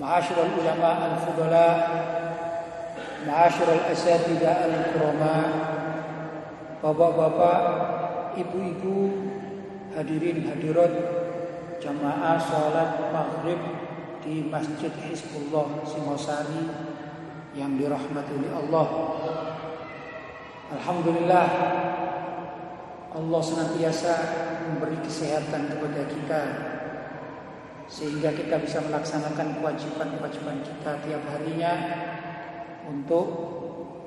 معاشر العلماء الفضلاء معاشر الأساتذة الكرماء Bapak-bapak, ibu-ibu, hadirin hadirat jamaah sholat maghrib di Masjid Hizbullah Singosari yang dirahmati oleh Allah. Alhamdulillah Allah senantiasa memberi kesehatan kepada kita sehingga kita bisa melaksanakan kewajiban-kewajiban kita tiap harinya untuk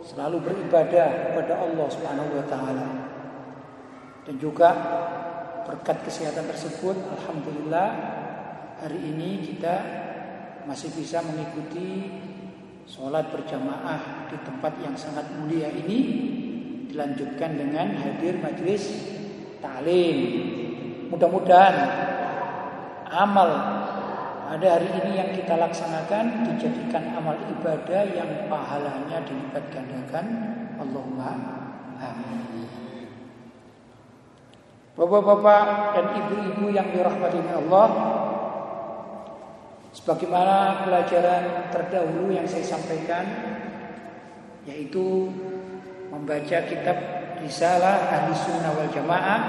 selalu beribadah kepada Allah Subhanahu wa taala. Dan juga berkat kesehatan tersebut alhamdulillah hari ini kita masih bisa mengikuti sholat berjamaah di tempat yang sangat mulia ini dilanjutkan dengan hadir majelis ta'lim. Mudah-mudahan amal pada hari ini yang kita laksanakan dijadikan amal ibadah yang pahalanya dilipat gandakan. Allahumma amin. Bapak-bapak dan ibu-ibu yang dirahmati Allah Sebagaimana pelajaran terdahulu yang saya sampaikan Yaitu membaca kitab Risalah Ahli Sunnah wal Jamaah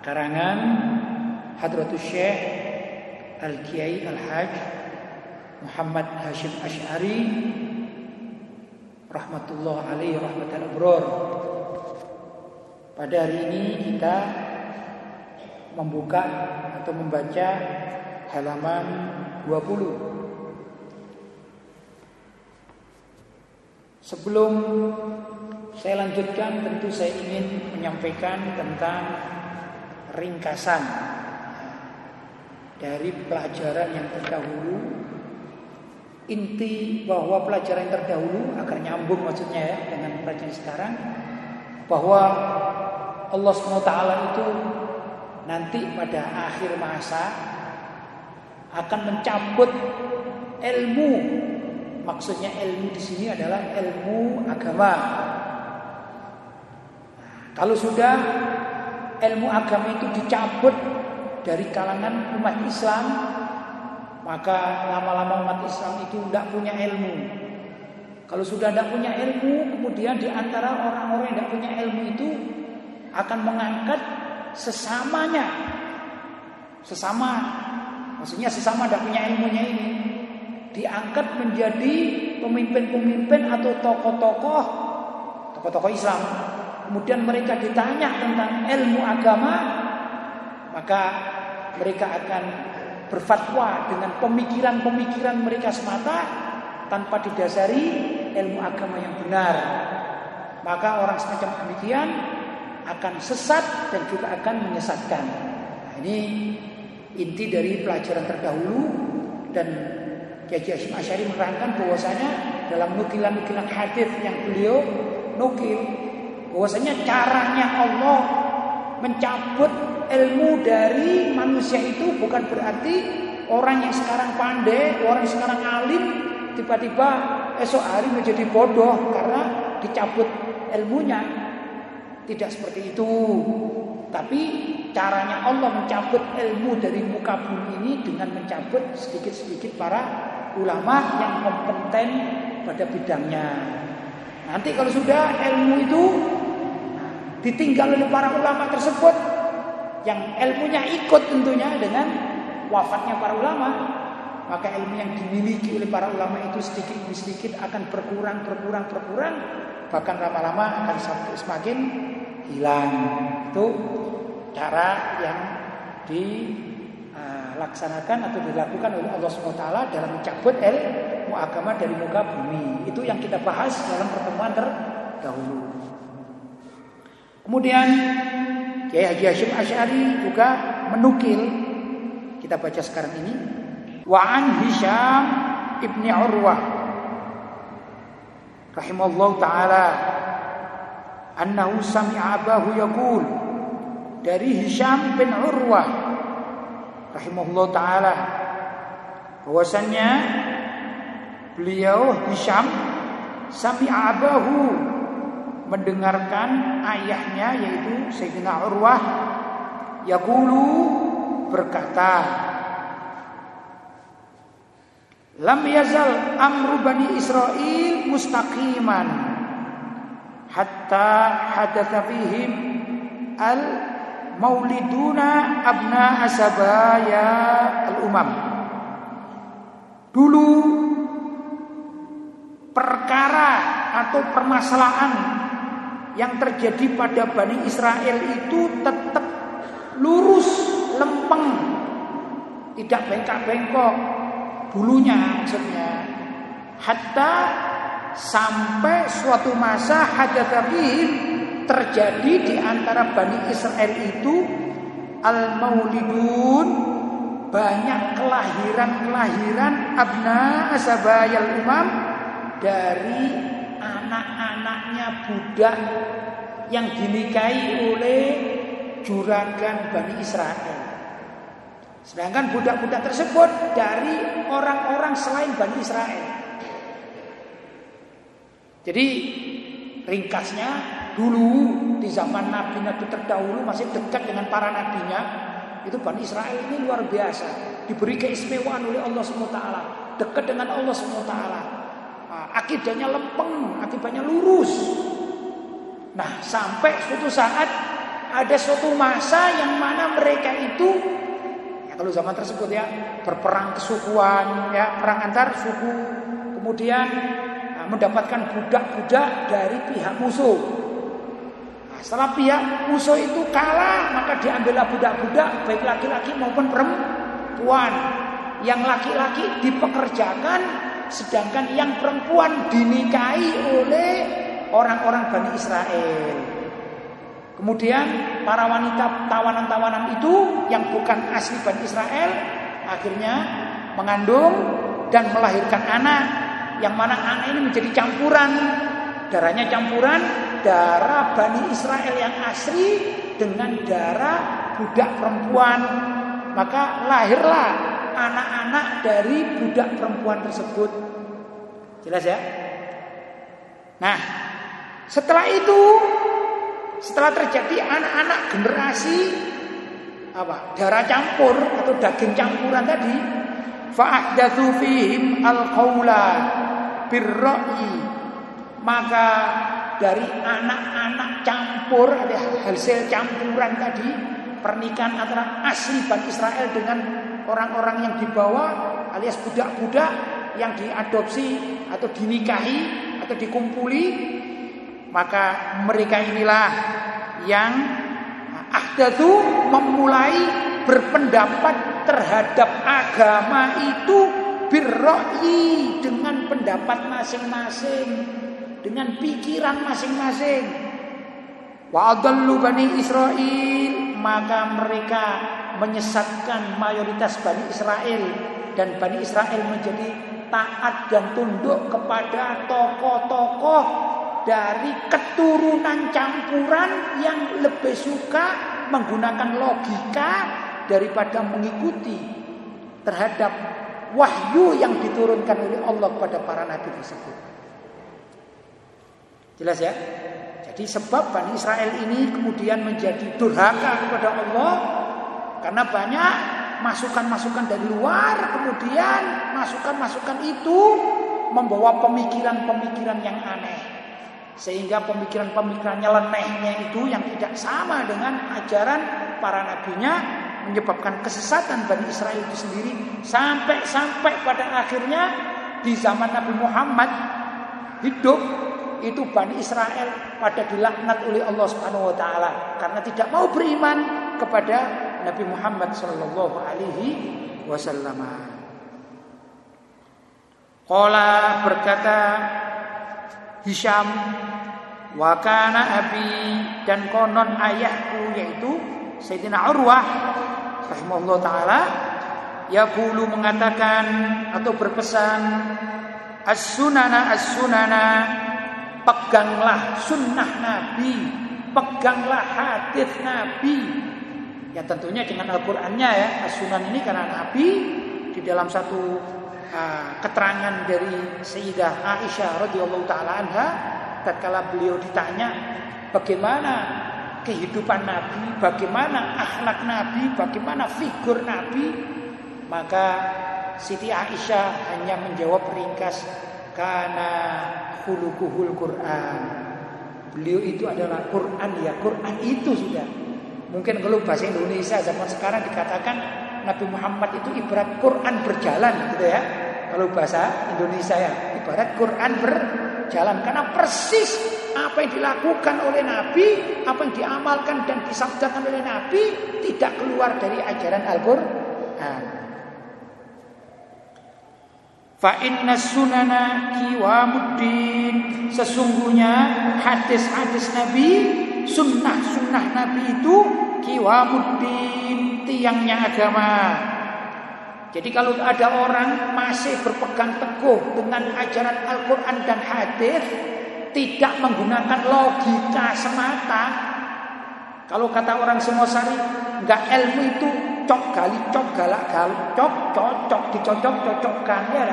Karangan Hadratus Syekh Al-Kiai Al-Haj Muhammad Hashim Ash'ari Rahmatullah alaihi rahmatul abror Pada hari ini kita membuka atau membaca halaman 20 Sebelum saya lanjutkan tentu saya ingin menyampaikan tentang ringkasan dari pelajaran yang terdahulu. Inti bahwa pelajaran yang terdahulu agar nyambung maksudnya ya dengan pelajaran sekarang bahwa Allah SWT itu nanti pada akhir masa akan mencabut ilmu. Maksudnya ilmu di sini adalah ilmu agama. Kalau sudah ilmu agama itu dicabut dari kalangan umat Islam maka lama-lama umat Islam itu tidak punya ilmu. Kalau sudah tidak punya ilmu, kemudian di antara orang-orang yang tidak punya ilmu itu akan mengangkat sesamanya, sesama, maksudnya sesama tidak punya ilmunya ini, diangkat menjadi pemimpin-pemimpin atau tokoh-tokoh, tokoh-tokoh Islam. Kemudian mereka ditanya tentang ilmu agama, maka mereka akan berfatwa dengan pemikiran-pemikiran mereka semata tanpa didasari ilmu agama yang benar. Maka orang semacam demikian akan sesat dan juga akan menyesatkan. Nah, ini inti dari pelajaran terdahulu dan Kiai Hasyim Asyari menerangkan bahwasanya dalam nukilan-nukilan hadis yang beliau nukil bahwasanya caranya Allah mencabut ilmu dari manusia itu bukan berarti orang yang sekarang pandai, orang yang sekarang alim tiba-tiba esok hari menjadi bodoh karena dicabut ilmunya. Tidak seperti itu. Tapi caranya Allah mencabut ilmu dari muka bumi ini dengan mencabut sedikit-sedikit para ulama yang kompeten pada bidangnya. Nanti kalau sudah ilmu itu ditinggal oleh para ulama tersebut yang ilmunya ikut tentunya dengan wafatnya para ulama. Maka ilmu yang dimiliki oleh para ulama itu sedikit demi sedikit akan berkurang berkurang berkurang. Bahkan lama-lama akan semakin hilang. Itu cara yang dilaksanakan atau dilakukan oleh Allah SWT dalam mencabut ilmu agama dari muka bumi. Itu yang kita bahas dalam pertemuan terdahulu. Kemudian Kiai Haji Hashim Asy'ari juga menukil. Kita baca sekarang ini. Wa an Hisham ibni Urwah. Rahimallahu taala. Annahu sami'a abahu yaqul. Dari Hisham bin Urwah. Rahimahullah taala. Bahwasannya beliau Hisham sami'a abahu mendengarkan ayahnya yaitu Sayyidina Urwah yaqulu berkata Lam yazal amru bani Israel mustaqiman hatta hadatha fihim al mauliduna abna asabaya al umam. Dulu perkara atau permasalahan yang terjadi pada Bani Israel itu tetap lurus, lempeng, tidak bengkak-bengkok, bulunya maksudnya. Hatta sampai suatu masa hadatabihim terjadi di antara Bani Israel itu al-maulidun banyak kelahiran-kelahiran abna asabayal umam dari anak-anaknya budak yang dinikahi oleh juragan Bani Israel. Sedangkan budak-budak tersebut dari orang-orang selain Bani Israel. Jadi ringkasnya dulu di zaman nabi-nabi terdahulu masih dekat dengan para nabinya, itu Bani Israel ini luar biasa, diberi keistimewaan oleh Allah SWT, dekat dengan Allah SWT. Akidahnya lempeng, akidahnya lurus. Nah, sampai suatu saat ada suatu masa yang mana mereka itu ya kalau zaman tersebut ya berperang kesukuan ya perang antar suku kemudian nah, mendapatkan budak-budak dari pihak musuh nah, setelah pihak musuh itu kalah maka diambillah budak-budak baik laki-laki maupun perempuan yang laki-laki dipekerjakan sedangkan yang perempuan dinikahi oleh orang-orang Bani Israel. Kemudian para wanita tawanan-tawanan itu yang bukan asli Bani Israel akhirnya mengandung dan melahirkan anak yang mana anak ini menjadi campuran darahnya campuran darah Bani Israel yang asli dengan darah budak perempuan. Maka lahirlah anak-anak dari budak perempuan tersebut. Jelas ya? Nah setelah itu setelah terjadi anak-anak generasi apa? Darah campur atau daging campuran tadi fa'ahdatsu fihim al-qaula birra'i maka dari anak-anak campur ada hasil campuran tadi pernikahan antara asli Bani Israel dengan orang-orang yang dibawa alias budak-budak yang diadopsi atau dinikahi atau dikumpuli maka mereka inilah yang ahdatsu memulai berpendapat terhadap agama itu birroi dengan pendapat masing-masing, dengan pikiran masing-masing. Wa bani Israel, maka mereka menyesatkan mayoritas Bani Israel dan Bani Israel menjadi taat dan tunduk kepada tokoh-tokoh dari keturunan campuran yang lebih suka menggunakan logika daripada mengikuti terhadap wahyu yang diturunkan oleh Allah kepada para nabi tersebut. Jelas ya? Jadi sebab Bani Israel ini kemudian menjadi durhaka kepada Allah karena banyak masukan-masukan dari luar kemudian masukan-masukan itu membawa pemikiran-pemikiran yang aneh. Sehingga pemikiran-pemikirannya lenehnya itu yang tidak sama dengan ajaran para nabinya menyebabkan kesesatan Bani Israel itu sendiri sampai-sampai pada akhirnya di zaman Nabi Muhammad hidup itu Bani Israel pada dilaknat oleh Allah Subhanahu wa taala karena tidak mau beriman kepada Nabi Muhammad sallallahu alaihi wasallam. Qala berkata Hisham Wakana abi dan konon ayahku yaitu Sayyidina Urwah rahimahullah taala yaqulu mengatakan atau berpesan as-sunana as-sunana peganglah sunnah Nabi, peganglah hadis Nabi. Ya tentunya dengan Al-Qur'annya ya. As-sunan ini karena Nabi di dalam satu uh, keterangan dari Sayyidah Aisyah radhiyallahu taala anha tatkala beliau ditanya bagaimana kehidupan Nabi, bagaimana akhlak Nabi, bagaimana figur Nabi, maka Siti Aisyah hanya menjawab ringkas karena khuluquhul Quran. Beliau itu adalah Quran ya, Quran itu sudah. Mungkin kalau bahasa Indonesia zaman sekarang dikatakan Nabi Muhammad itu ibarat Quran berjalan gitu ya. Kalau bahasa Indonesia ya, ibarat Quran berjalan karena persis apa yang dilakukan oleh Nabi, apa yang diamalkan dan disabdakan oleh Nabi tidak keluar dari ajaran Al-Qur'an. Fa inna sunana kiwamuddin Sesungguhnya hadis-hadis Nabi Sunnah-sunnah Nabi itu Kiwamuddin Tiangnya agama. Jadi kalau ada orang masih berpegang teguh Dengan ajaran Al-Quran dan hadis Tidak menggunakan logika semata. Kalau kata orang Singosari Enggak ilmu itu cok gali cok galak galak cok cocok dicocok cocokkan ya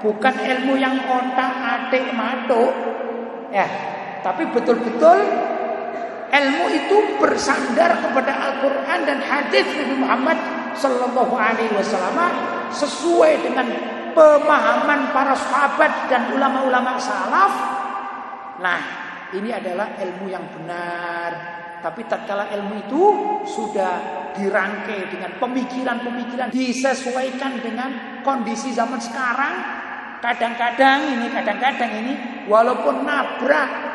bukan ilmu yang otak atik matuk. Ya tapi betul-betul ilmu itu bersandar kepada Al-Quran dan hadis Nabi Muhammad Sallallahu Alaihi Wasallam sesuai dengan pemahaman para sahabat dan ulama-ulama salaf. Nah, ini adalah ilmu yang benar. Tapi tatkala ilmu itu sudah dirangkai dengan pemikiran-pemikiran disesuaikan dengan kondisi zaman sekarang, Kadang-kadang ini, kadang-kadang ini walaupun nabrak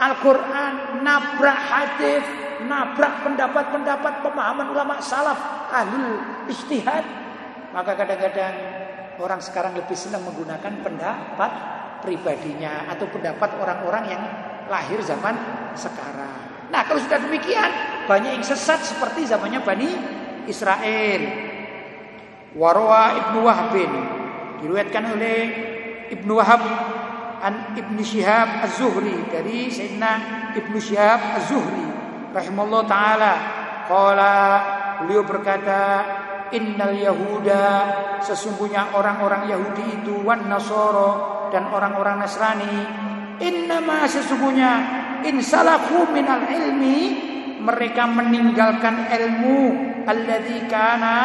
Al-Quran, nabrak hadis, nabrak pendapat-pendapat pemahaman ulama salaf, ahlul istihad, maka kadang-kadang orang sekarang lebih senang menggunakan pendapat pribadinya atau pendapat orang-orang yang lahir zaman sekarang. Nah, kalau sudah demikian, banyak yang sesat seperti zamannya Bani Israel. Warwa Ibnu Wahbin diriwayatkan oleh Ibnu Wahab an Ibnu Syihab Az-Zuhri dari Sayyidina Ibnu Syihab Az-Zuhri rahimallahu taala. Qala beliau berkata innal yahuda sesungguhnya orang-orang Yahudi itu wan nasoro dan orang-orang Nasrani innama sesungguhnya insalaku minal ilmi mereka meninggalkan ilmu alladzi kana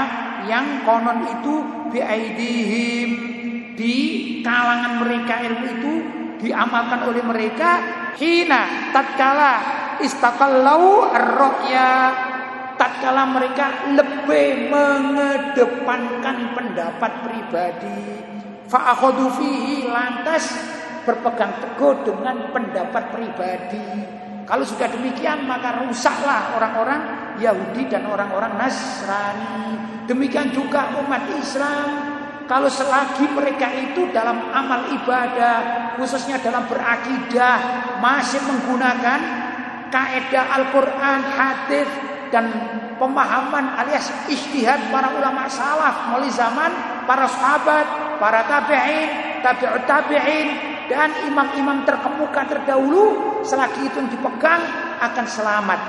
yang konon itu biaidihim di kalangan mereka ilmu itu diamalkan oleh mereka hina tatkala istaqallau ar-ra'ya tatkala mereka lebih mengedepankan pendapat pribadi fa fihi lantas berpegang teguh dengan pendapat pribadi kalau sudah demikian maka rusaklah orang-orang Yahudi dan orang-orang Nasrani. Demikian juga umat Islam. Kalau selagi mereka itu dalam amal ibadah, khususnya dalam berakidah, masih menggunakan kaidah Al-Quran, hadis dan pemahaman alias istihad para ulama salaf mulai zaman para sahabat, para tabi'in, tabi'ut tabi'in dan imam-imam terkemuka terdahulu selagi itu yang dipegang akan selamat.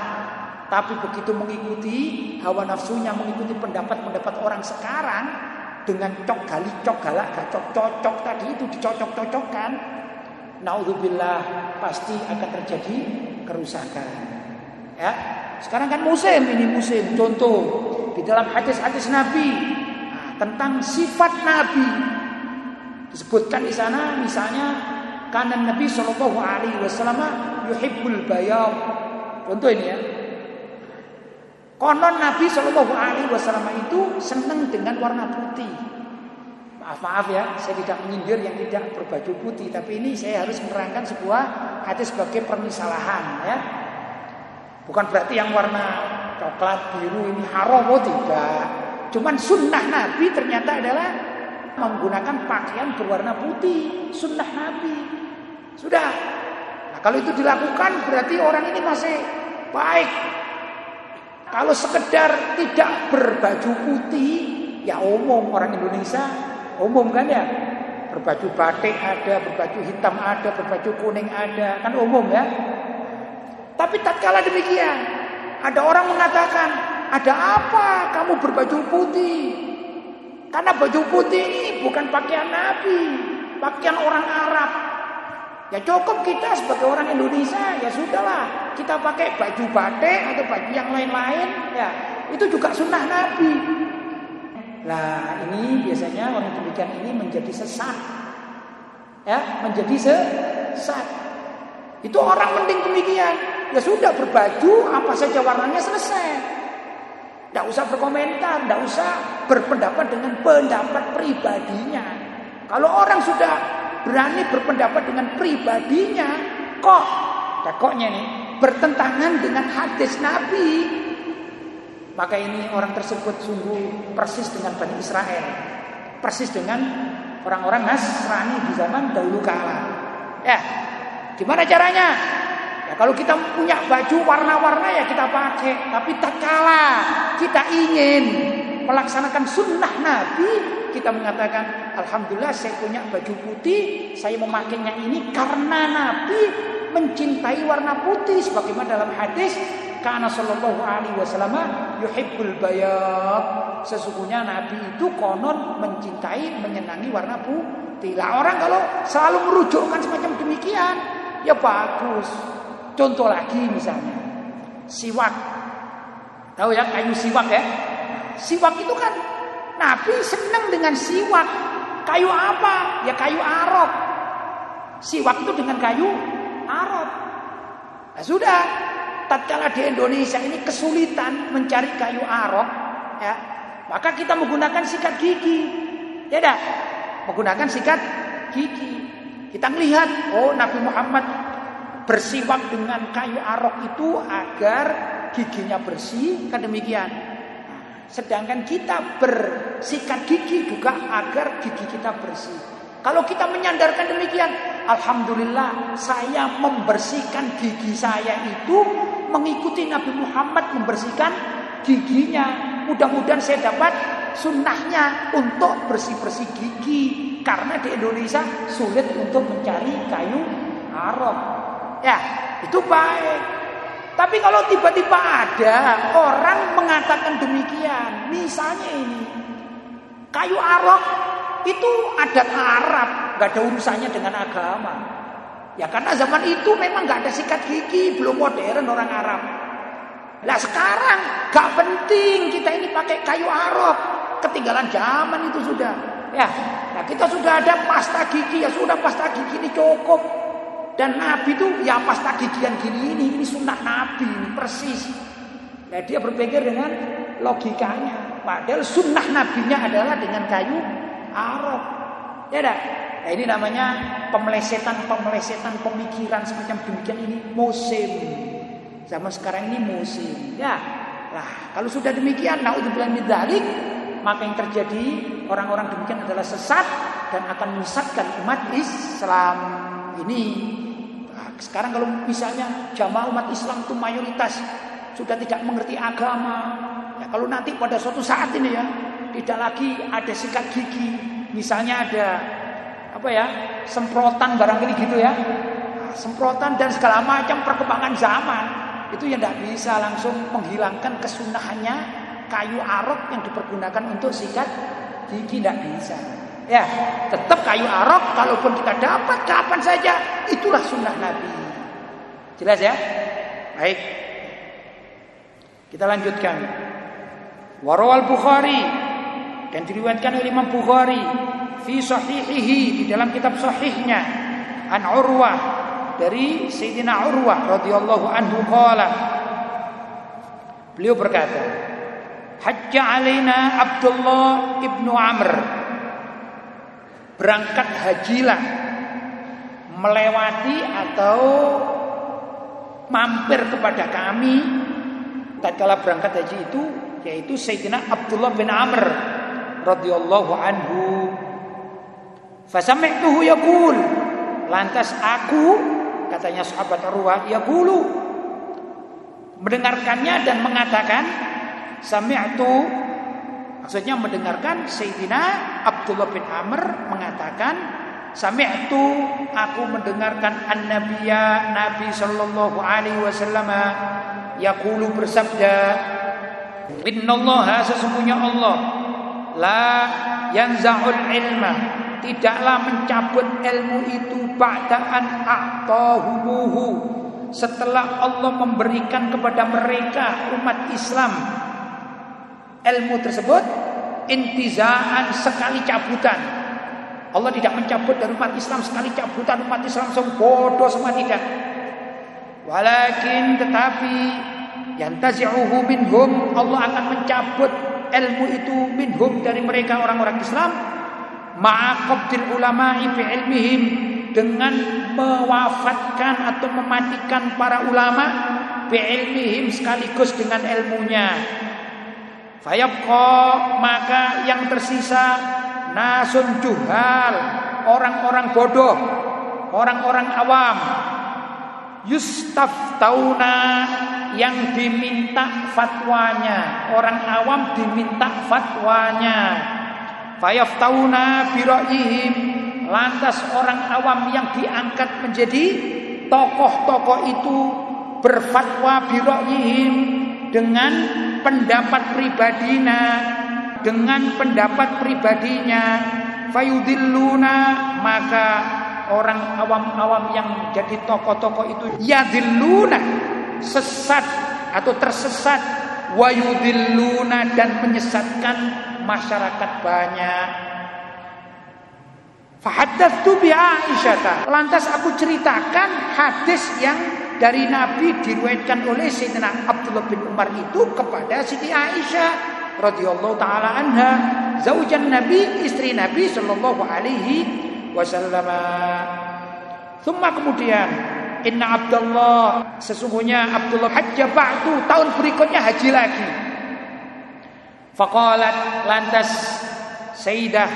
Tapi begitu mengikuti hawa nafsunya, mengikuti pendapat-pendapat orang sekarang dengan cok gali cok galak cocok cocok tadi itu dicocok-cocokkan, naudzubillah pasti akan terjadi kerusakan. Ya, sekarang kan musim ini musim. Contoh di dalam hadis-hadis Nabi nah, tentang sifat Nabi disebutkan di sana misalnya karena Nabi Shallallahu Alaihi Wasallam yuhibbul bayam. Contoh ini ya. Konon Nabi Shallallahu Alaihi Wasallam itu senang dengan warna putih. Maaf maaf ya, saya tidak menyindir yang tidak berbaju putih, tapi ini saya harus menerangkan sebuah hadis sebagai permisalahan ya. Bukan berarti yang warna coklat biru ini haram oh tidak. Cuman sunnah Nabi ternyata adalah menggunakan pakaian berwarna putih, sunnah Nabi. Sudah. Nah, kalau itu dilakukan berarti orang ini masih baik. Kalau sekedar tidak berbaju putih, ya umum orang Indonesia umum kan ya. Berbaju batik ada, berbaju hitam ada, berbaju kuning ada, kan umum ya. Tapi tak kala demikian, ada orang mengatakan, ada apa kamu berbaju putih? Karena baju putih ini bukan pakaian Nabi, pakaian orang Arab. Ya cukup kita sebagai orang Indonesia ya sudahlah kita pakai baju batik atau baju yang lain-lain ya itu juga sunnah Nabi. Nah ini biasanya orang demikian ini menjadi sesat ya menjadi sesat. Itu orang mending demikian ya sudah berbaju apa saja warnanya selesai. Tidak usah berkomentar, tidak usah berpendapat dengan pendapat pribadinya. Kalau orang sudah berani berpendapat dengan pribadinya, kok? Tekoknya nih bertentangan dengan hadis Nabi, maka ini orang tersebut sungguh persis dengan Bani Israel, persis dengan orang-orang Nasrani di zaman dahulu kala. Ya, gimana caranya? Ya, kalau kita punya baju warna-warna ya kita pakai, tapi tak kalah kita ingin melaksanakan sunnah Nabi, kita mengatakan Alhamdulillah saya punya baju putih, saya memakainya ini karena Nabi mencintai warna putih sebagaimana dalam hadis karena sallallahu alaihi wasallam yuhibbul bayad sesungguhnya nabi itu konon mencintai menyenangi warna putih lah orang kalau selalu merujukkan semacam demikian ya bagus Contoh lagi misalnya siwak. Tahu ya kayu siwak ya? Siwak itu kan Nabi senang dengan siwak. Kayu apa? Ya kayu arok. Siwak itu dengan kayu arok. Nah, sudah. Tatkala di Indonesia ini kesulitan mencari kayu arok, ya, maka kita menggunakan sikat gigi. Ya dah, menggunakan sikat gigi. Kita melihat, oh Nabi Muhammad bersiwak dengan kayu arok itu agar giginya bersih, kan demikian. Sedangkan kita bersikat gigi juga agar gigi kita bersih. Kalau kita menyandarkan demikian, alhamdulillah saya membersihkan gigi saya itu mengikuti Nabi Muhammad membersihkan giginya. Mudah-mudahan saya dapat sunnahnya untuk bersih-bersih gigi karena di Indonesia sulit untuk mencari kayu arok. Ya, itu baik. Tapi kalau tiba-tiba ada orang mengatakan demikian, misalnya ini kayu arok itu adat Arab, nggak ada urusannya dengan agama. Ya karena zaman itu memang nggak ada sikat gigi, belum modern orang Arab. Nah sekarang nggak penting kita ini pakai kayu arok, ketinggalan zaman itu sudah. Ya, nah kita sudah ada pasta gigi ya sudah pasta gigi ini cukup. Dan Nabi itu ya pas gigian gini ini, ini sunnah Nabi ini persis. Nah dia berpikir dengan logikanya. Padahal sunnah Nabinya adalah dengan kayu arok. Ya dah. Nah ini namanya pemelesetan-pemelesetan pemikiran semacam demikian ini musim. Zaman sekarang ini musim. Ya. Lah kalau sudah demikian, naudzubillah min dzalik, maka yang terjadi orang-orang demikian adalah sesat dan akan menyesatkan umat Islam ini sekarang kalau misalnya jamaah umat Islam itu mayoritas sudah tidak mengerti agama, ya kalau nanti pada suatu saat ini ya tidak lagi ada sikat gigi, misalnya ada apa ya semprotan barangkali gitu ya, nah, semprotan dan segala macam perkembangan zaman itu ya tidak bisa langsung menghilangkan kesunahannya kayu arok yang dipergunakan untuk sikat gigi tidak bisa. Ya, tetap kayu arok kalaupun kita dapat kapan saja itulah sunnah Nabi. Jelas ya? Baik. Kita lanjutkan. Warawal Bukhari dan diriwayatkan oleh Imam Bukhari fi sahihihi di dalam kitab sahihnya an Urwah dari Sayyidina Urwah radhiyallahu anhu qala Beliau berkata Hajja alaina Abdullah ibnu Amr berangkat hajilah melewati atau mampir kepada kami tatkala berangkat haji itu yaitu Sayyidina Abdullah bin Amr radhiyallahu anhu. Fasami'tuhu yaqul lantas aku katanya sahabat Arwah yaqulu mendengarkannya dan mengatakan sami'tu Maksudnya mendengarkan Sayyidina Abdullah bin Amr mengatakan Sami'tu aku mendengarkan an-nabiyya Nabi sallallahu alaihi wasallam yaqulu bersabda Innallaha sesungguhnya Allah la yanza'ul ilma tidaklah mencabut ilmu itu ba'daan a'tahumuhu setelah Allah memberikan kepada mereka umat Islam ilmu tersebut intizaan sekali cabutan. Allah tidak mencabut dari umat Islam sekali cabutan. Umat Islam langsung bodoh semua tidak. Walakin tetapi yang tazi'uhu minhum. Allah akan mencabut ilmu itu minhum dari mereka orang-orang Islam. Ma'aqabdil ulama'i fi ilmihim. Dengan mewafatkan atau mematikan para ulama fi ilmihim sekaligus dengan ilmunya fayabqa maka yang tersisa nasun juhal orang-orang bodoh orang-orang awam. Yustaftauna yang diminta fatwanya. Orang awam diminta fatwanya. Fayaftauna bira'ihim lantas orang awam yang diangkat menjadi tokoh-tokoh itu berfatwa bira'ihim dengan pendapat pribadinya dengan pendapat pribadinya fayudilluna maka orang awam-awam yang jadi tokoh-tokoh itu yadilluna sesat atau tersesat wayudilluna dan menyesatkan masyarakat banyak Aisyah. Lantas aku ceritakan hadis yang dari Nabi diriwayatkan oleh Sayyidina Abdullah bin Umar itu kepada Siti Aisyah radhiyallahu taala anha, zaujan Nabi, istri Nabi sallallahu alaihi wasallam. Thumma kemudian Inna Abdullah sesungguhnya Abdullah hajja ba'du tahun berikutnya haji lagi. Faqalat lantas Sayyidah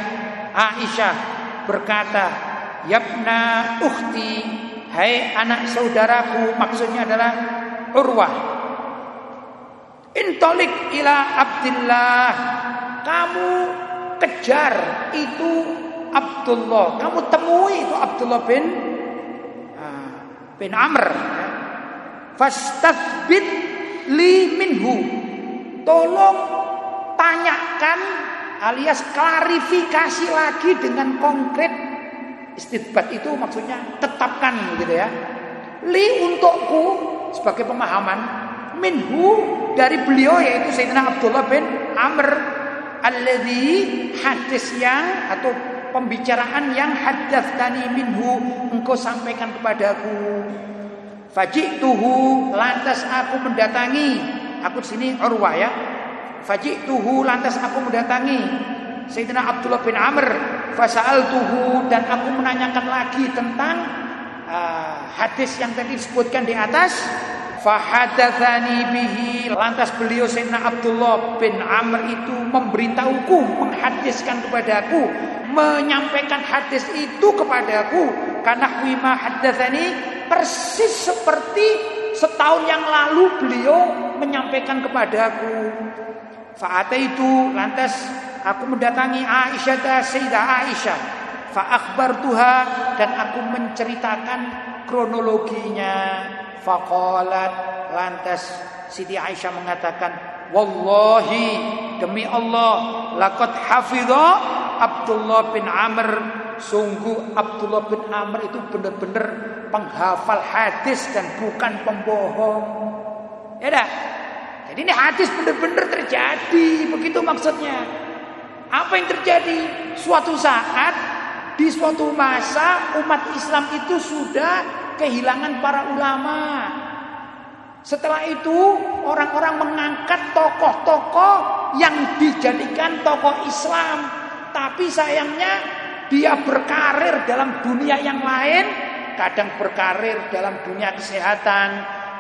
Aisyah berkata, "Yabna ukhti, hai anak saudaraku," maksudnya adalah Urwah. Intolik ila Abdullah. Kamu kejar itu Abdullah. Kamu temui itu Abdullah bin uh, bin Amr. Fastathbit li minhu. Tolong tanyakan alias klarifikasi lagi dengan konkret istidbat itu maksudnya tetapkan gitu ya. Li untukku sebagai pemahaman minhu dari beliau yaitu Sayyidina Abdullah bin Amr alladhi hadis yang atau pembicaraan yang tani minhu engkau sampaikan kepadaku. Fajituhu lantas aku mendatangi. Aku sini Urwah ya. Fajituhu lantas aku mendatangi Sayyidina Abdullah bin Amr tuhu dan aku menanyakan lagi tentang uh, hadis yang tadi disebutkan di atas Fahadathani bihi Lantas beliau Sayyidina Abdullah bin Amr itu memberitahuku Menghadiskan kepadaku Menyampaikan hadis itu kepadaku Karena wima hadathani Persis seperti setahun yang lalu beliau menyampaikan kepadaku Fa'ata itu lantas aku mendatangi Aisyah Sayyidah Aisyah. Fa'akbar tuha dan aku menceritakan kronologinya. Faqalat lantas Siti Aisyah mengatakan, Wallahi demi Allah, lakot hafidha Abdullah bin Amr. Sungguh Abdullah bin Amr itu benar-benar penghafal hadis dan bukan pembohong. Ya dah. Jadi ini hadis benar-benar terjadi, begitu maksudnya. Apa yang terjadi? Suatu saat di suatu masa umat Islam itu sudah kehilangan para ulama. Setelah itu orang-orang mengangkat tokoh-tokoh yang dijadikan tokoh Islam. Tapi sayangnya dia berkarir dalam dunia yang lain, kadang berkarir dalam dunia kesehatan,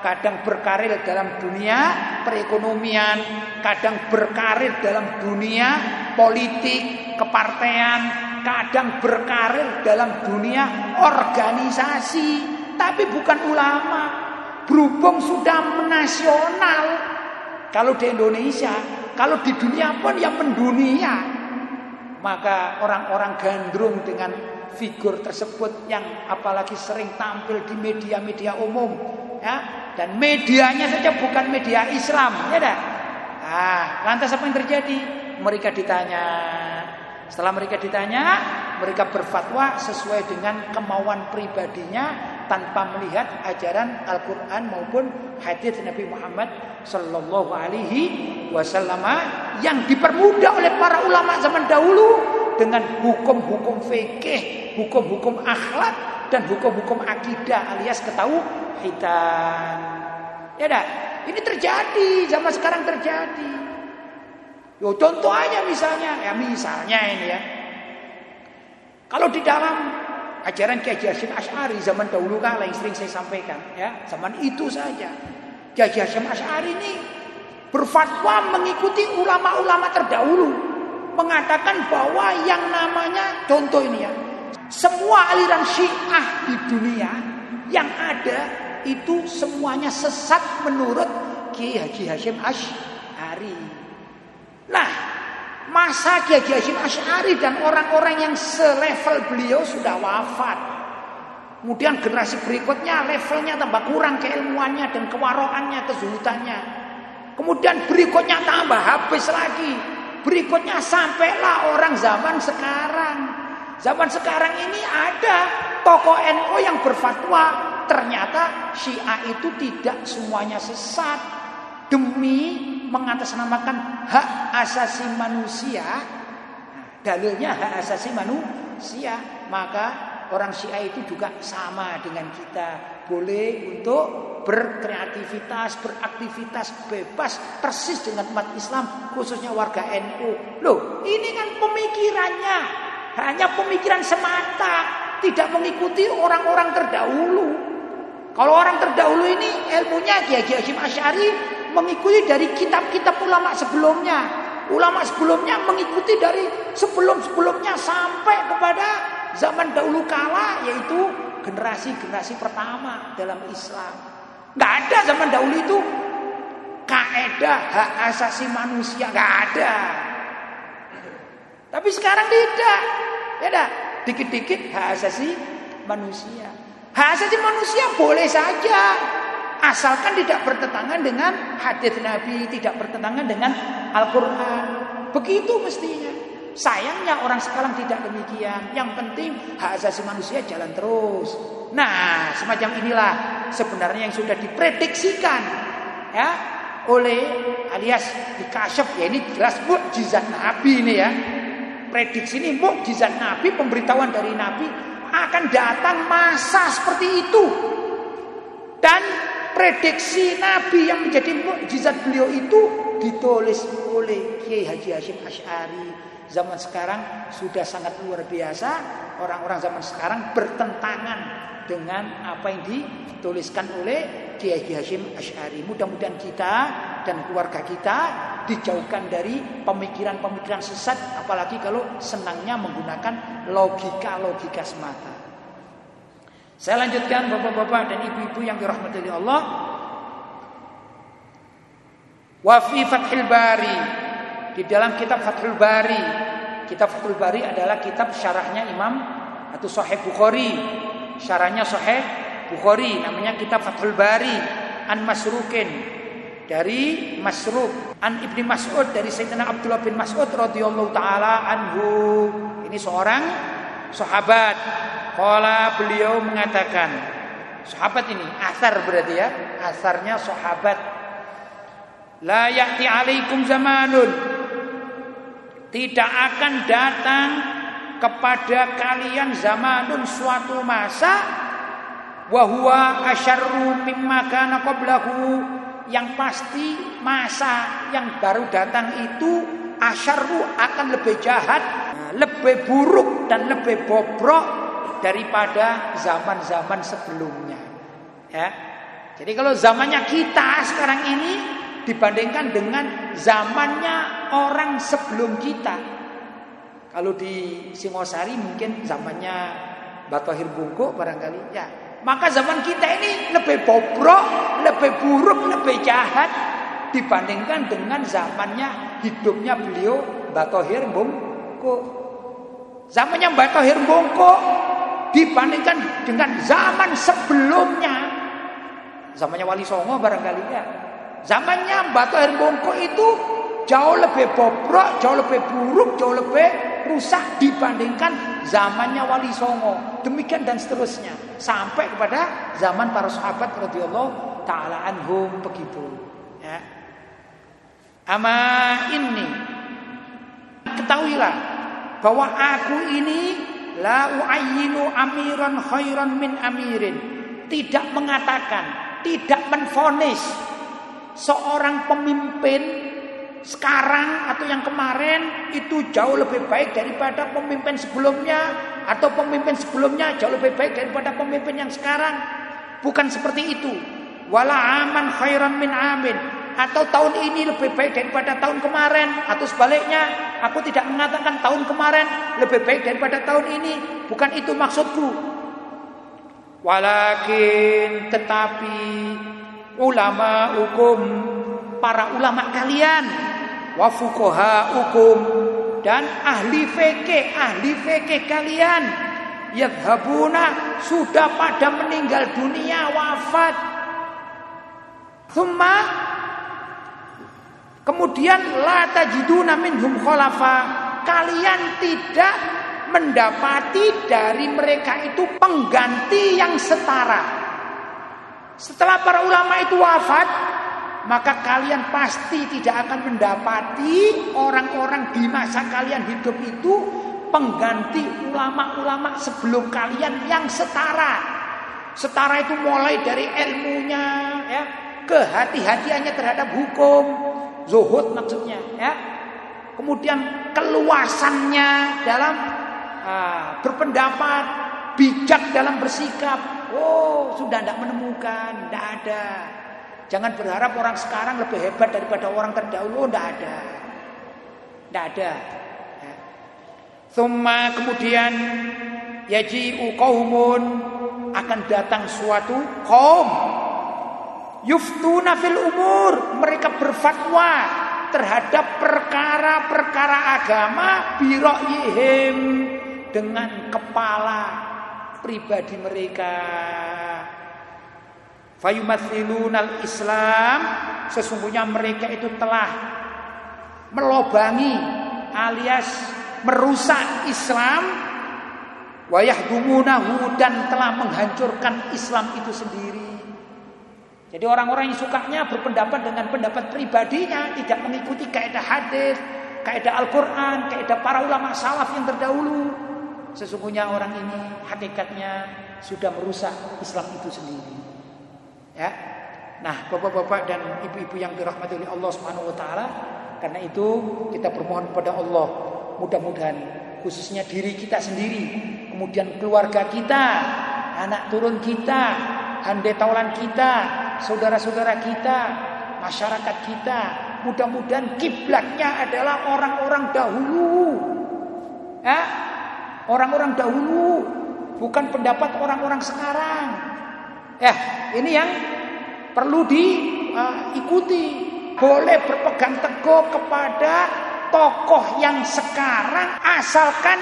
kadang berkarir dalam dunia perekonomian, kadang berkarir dalam dunia politik, kepartean, kadang berkarir dalam dunia organisasi, tapi bukan ulama. Berhubung sudah menasional, kalau di Indonesia Kalau di dunia pun yang mendunia, maka orang-orang gandrung dengan figur tersebut yang apalagi sering tampil di media-media umum, ya, dan medianya saja bukan media Islam, ya dah. Ah, lantas apa yang terjadi? Mereka ditanya. Setelah mereka ditanya, mereka berfatwa sesuai dengan kemauan pribadinya tanpa melihat ajaran Al-Qur'an maupun hadis Nabi Muhammad sallallahu alaihi wasallam yang dipermudah oleh para ulama zaman dahulu dengan hukum-hukum fikih, hukum-hukum akhlak dan hukum-hukum akidah alias ketauhidan. Ya dah, ini terjadi zaman sekarang terjadi. Yo contoh aja misalnya, ya misalnya ini ya. Kalau di dalam ajaran Kiai Hasyim Asy'ari zaman dahulu kala yang sering saya sampaikan ya, zaman itu saja. Kiai Hasyim Asy'ari ini berfatwa mengikuti ulama-ulama terdahulu mengatakan bahwa yang namanya contoh ini ya, semua aliran Syiah di dunia yang ada itu semuanya sesat menurut Kiai Haji Hasyim Asy'ari. Nah, Masa Kiai Hasyim Asy'ari dan orang-orang yang selevel beliau sudah wafat. Kemudian generasi berikutnya levelnya tambah kurang keilmuannya dan kewaroannya, kezuhutannya. Kemudian berikutnya tambah habis lagi. Berikutnya sampailah orang zaman sekarang. Zaman sekarang ini ada tokoh NU yang berfatwa ternyata Syiah itu tidak semuanya sesat demi mengatasnamakan hak asasi manusia, dalilnya hak asasi manusia, maka orang Syiah itu juga sama dengan kita. Boleh untuk berkreativitas, beraktivitas bebas persis dengan umat Islam, khususnya warga NU. Loh, ini kan pemikirannya hanya pemikiran semata, tidak mengikuti orang-orang terdahulu. Kalau orang terdahulu ini ilmunya Kiai Hasyim Asy'ari mengikuti dari kitab-kitab ulama sebelumnya. Ulama sebelumnya mengikuti dari sebelum-sebelumnya sampai kepada zaman dahulu kala yaitu generasi-generasi pertama dalam Islam. Nggak ada zaman dahulu itu kaedah hak asasi manusia nggak ada. Tapi sekarang tidak. Ya dah, dikit-dikit hak asasi manusia. Hak asasi manusia boleh saja Asalkan tidak bertentangan dengan hadis Nabi, tidak bertentangan dengan Al-Quran. Begitu mestinya. Sayangnya orang sekarang tidak demikian. Yang penting hak asasi manusia jalan terus. Nah, semacam inilah sebenarnya yang sudah diprediksikan ya oleh alias dikasyaf ya ini jelas mukjizat Nabi ini ya. Prediksi ini mukjizat Nabi, pemberitahuan dari Nabi akan datang masa seperti itu. Dan prediksi Nabi yang menjadi mukjizat beliau itu ditulis oleh Kiai Haji Hashim Ash'ari. Zaman sekarang sudah sangat luar biasa. Orang-orang zaman sekarang bertentangan dengan apa yang dituliskan oleh Kiai Haji Hashim Ash'ari. Mudah-mudahan kita dan keluarga kita dijauhkan dari pemikiran-pemikiran sesat. Apalagi kalau senangnya menggunakan logika-logika semata. Saya lanjutkan bapak-bapak dan ibu-ibu yang dirahmati Allah. Wa fi Fathul Bari di dalam kitab Fathul Bari. Kitab Fathul Bari adalah kitab syarahnya Imam atau Sahih Bukhari. Syarahnya Sahih Bukhari namanya kitab Fathul Bari an Masrukin dari Masruk an Ibni Mas'ud dari Sayyidina Abdullah bin Mas'ud radhiyallahu taala anhu. Ini seorang sahabat. Kala beliau mengatakan Sahabat ini Asar berarti ya Asarnya sahabat. La ya'ti alaikum zamanun. Tidak akan datang Kepada kalian zamanun Suatu masa Wahuwa asyarru mimma kana qablahu Yang pasti masa yang baru datang itu Asyarru akan lebih jahat Lebih buruk dan lebih bobrok daripada zaman-zaman sebelumnya. Ya. Jadi kalau zamannya kita sekarang ini dibandingkan dengan zamannya orang sebelum kita. Kalau di Singosari mungkin zamannya Batohir Bungku barangkali ya. Maka zaman kita ini lebih bobrok, lebih buruk, lebih jahat dibandingkan dengan zamannya hidupnya beliau Mbak Tohir Bungko. Zamannya Mbak Tohir Bungko dibandingkan dengan zaman sebelumnya. Zamannya Wali Songo barangkali ya. Zamannya Mbak Tohir Bungko itu jauh lebih bobrok, jauh lebih buruk, jauh lebih rusak dibandingkan zamannya Wali Songo. Demikian dan seterusnya sampai kepada zaman para sahabat radhiyallahu taala anhum begitu. Ya. Ama ini ketahuilah bahwa aku ini la uayyinu amiran khairan min amirin. Tidak mengatakan, tidak menfonis seorang pemimpin sekarang atau yang kemarin itu jauh lebih baik daripada pemimpin sebelumnya atau pemimpin sebelumnya jauh lebih baik daripada pemimpin yang sekarang. Bukan seperti itu. Wala aman khairan min amin. Atau tahun ini lebih baik daripada tahun kemarin atau sebaliknya. Aku tidak mengatakan tahun kemarin lebih baik daripada tahun ini. Bukan itu maksudku. Walakin tetapi ulama hukum para ulama kalian wa hukum dan ahli fikih ahli fikih kalian yadhabuna sudah pada meninggal dunia wafat. Thumma kemudian la tajiduna minhum khalafa kalian tidak mendapati dari mereka itu pengganti yang setara. Setelah para ulama itu wafat maka kalian pasti tidak akan mendapati orang-orang di masa kalian hidup itu pengganti ulama-ulama sebelum kalian yang setara. Setara itu mulai dari ilmunya, ya, kehati-hatiannya terhadap hukum, zuhud maksudnya, ya. Kemudian keluasannya dalam uh, berpendapat, bijak dalam bersikap. Oh, sudah tidak menemukan, tidak ada. Jangan berharap orang sekarang lebih hebat daripada orang terdahulu. Tidak ada. Tidak ada. Ya. Thumma kemudian yaji'u qaumun akan datang suatu kaum yuftuna fil umur mereka berfatwa terhadap perkara-perkara agama biro'yihim dengan kepala pribadi mereka Fayumatsilunal Islam sesungguhnya mereka itu telah melobangi alias merusak Islam wayahdumunahu dan telah menghancurkan Islam itu sendiri. Jadi orang-orang yang sukanya berpendapat dengan pendapat pribadinya tidak mengikuti kaidah hadis, kaidah Al-Qur'an, kaidah para ulama salaf yang terdahulu. Sesungguhnya orang ini hakikatnya sudah merusak Islam itu sendiri. Ya. Nah, Bapak-bapak dan ibu-ibu yang dirahmati oleh Allah Subhanahu wa taala, karena itu kita bermohon kepada Allah mudah-mudahan khususnya diri kita sendiri, kemudian keluarga kita, anak turun kita, handai taulan kita, saudara-saudara kita, masyarakat kita, mudah-mudahan kiblatnya adalah orang-orang dahulu. Ya, orang-orang dahulu, bukan pendapat orang-orang sekarang. Ya, ini yang perlu diikuti. Boleh berpegang teguh kepada tokoh yang sekarang asalkan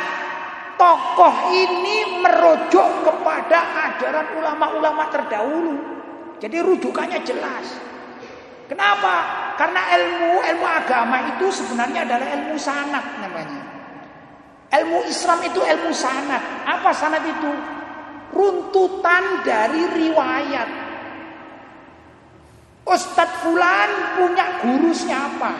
tokoh ini merujuk kepada ajaran ulama-ulama terdahulu. Jadi rujukannya jelas. Kenapa? Karena ilmu ilmu agama itu sebenarnya adalah ilmu sanat namanya. Ilmu Islam itu ilmu sanat. Apa sanat itu? Runtutan dari riwayat. Ustadz Fulan punya guru siapa?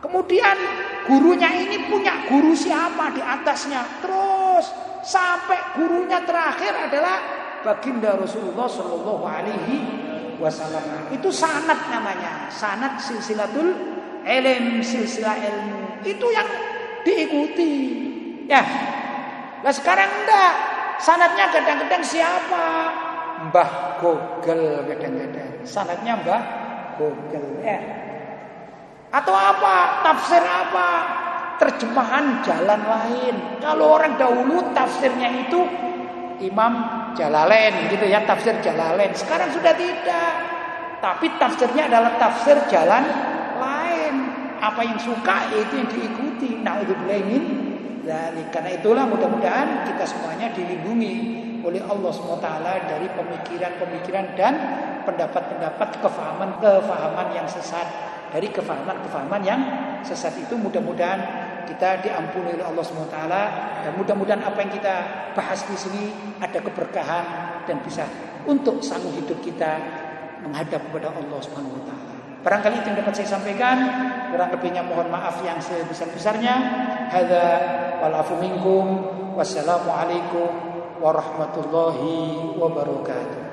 Kemudian gurunya ini punya guru siapa di atasnya? Terus sampai gurunya terakhir adalah baginda Rasulullah Shallallahu Alaihi Wasallam. Itu sanat namanya, sanat silsilatul ilm, silsilah ilmu. Itu yang diikuti. Ya, nah sekarang enggak. Sanatnya kadang-kadang siapa? Mbah Google kadang-kadang. Sanatnya Mbah Google ya. Atau apa? Tafsir apa? Terjemahan jalan lain. Kalau orang dahulu tafsirnya itu Imam Jalalain gitu ya, tafsir Jalalain. Sekarang sudah tidak. tapi tafsirnya adalah tafsir jalan lain. Apa yang suka itu yang diikuti. Nauzubillah min Karena itulah mudah-mudahan kita semuanya dilindungi oleh Allah SWT dari pemikiran-pemikiran dan pendapat-pendapat kefahaman-kefahaman yang sesat. Dari kefahaman-kefahaman yang sesat itu mudah-mudahan kita diampuni oleh Allah SWT dan mudah-mudahan apa yang kita bahas di sini ada keberkahan dan bisa untuk sanggup hidup kita menghadap kepada Allah Subhanahu wa. Barangkali itu yang dapat saya sampaikan, kurang lebihnya mohon maaf yang sebesar-besarnya. Hadza wal afu minkum. Wassalamualaikum warahmatullahi wabarakatuh.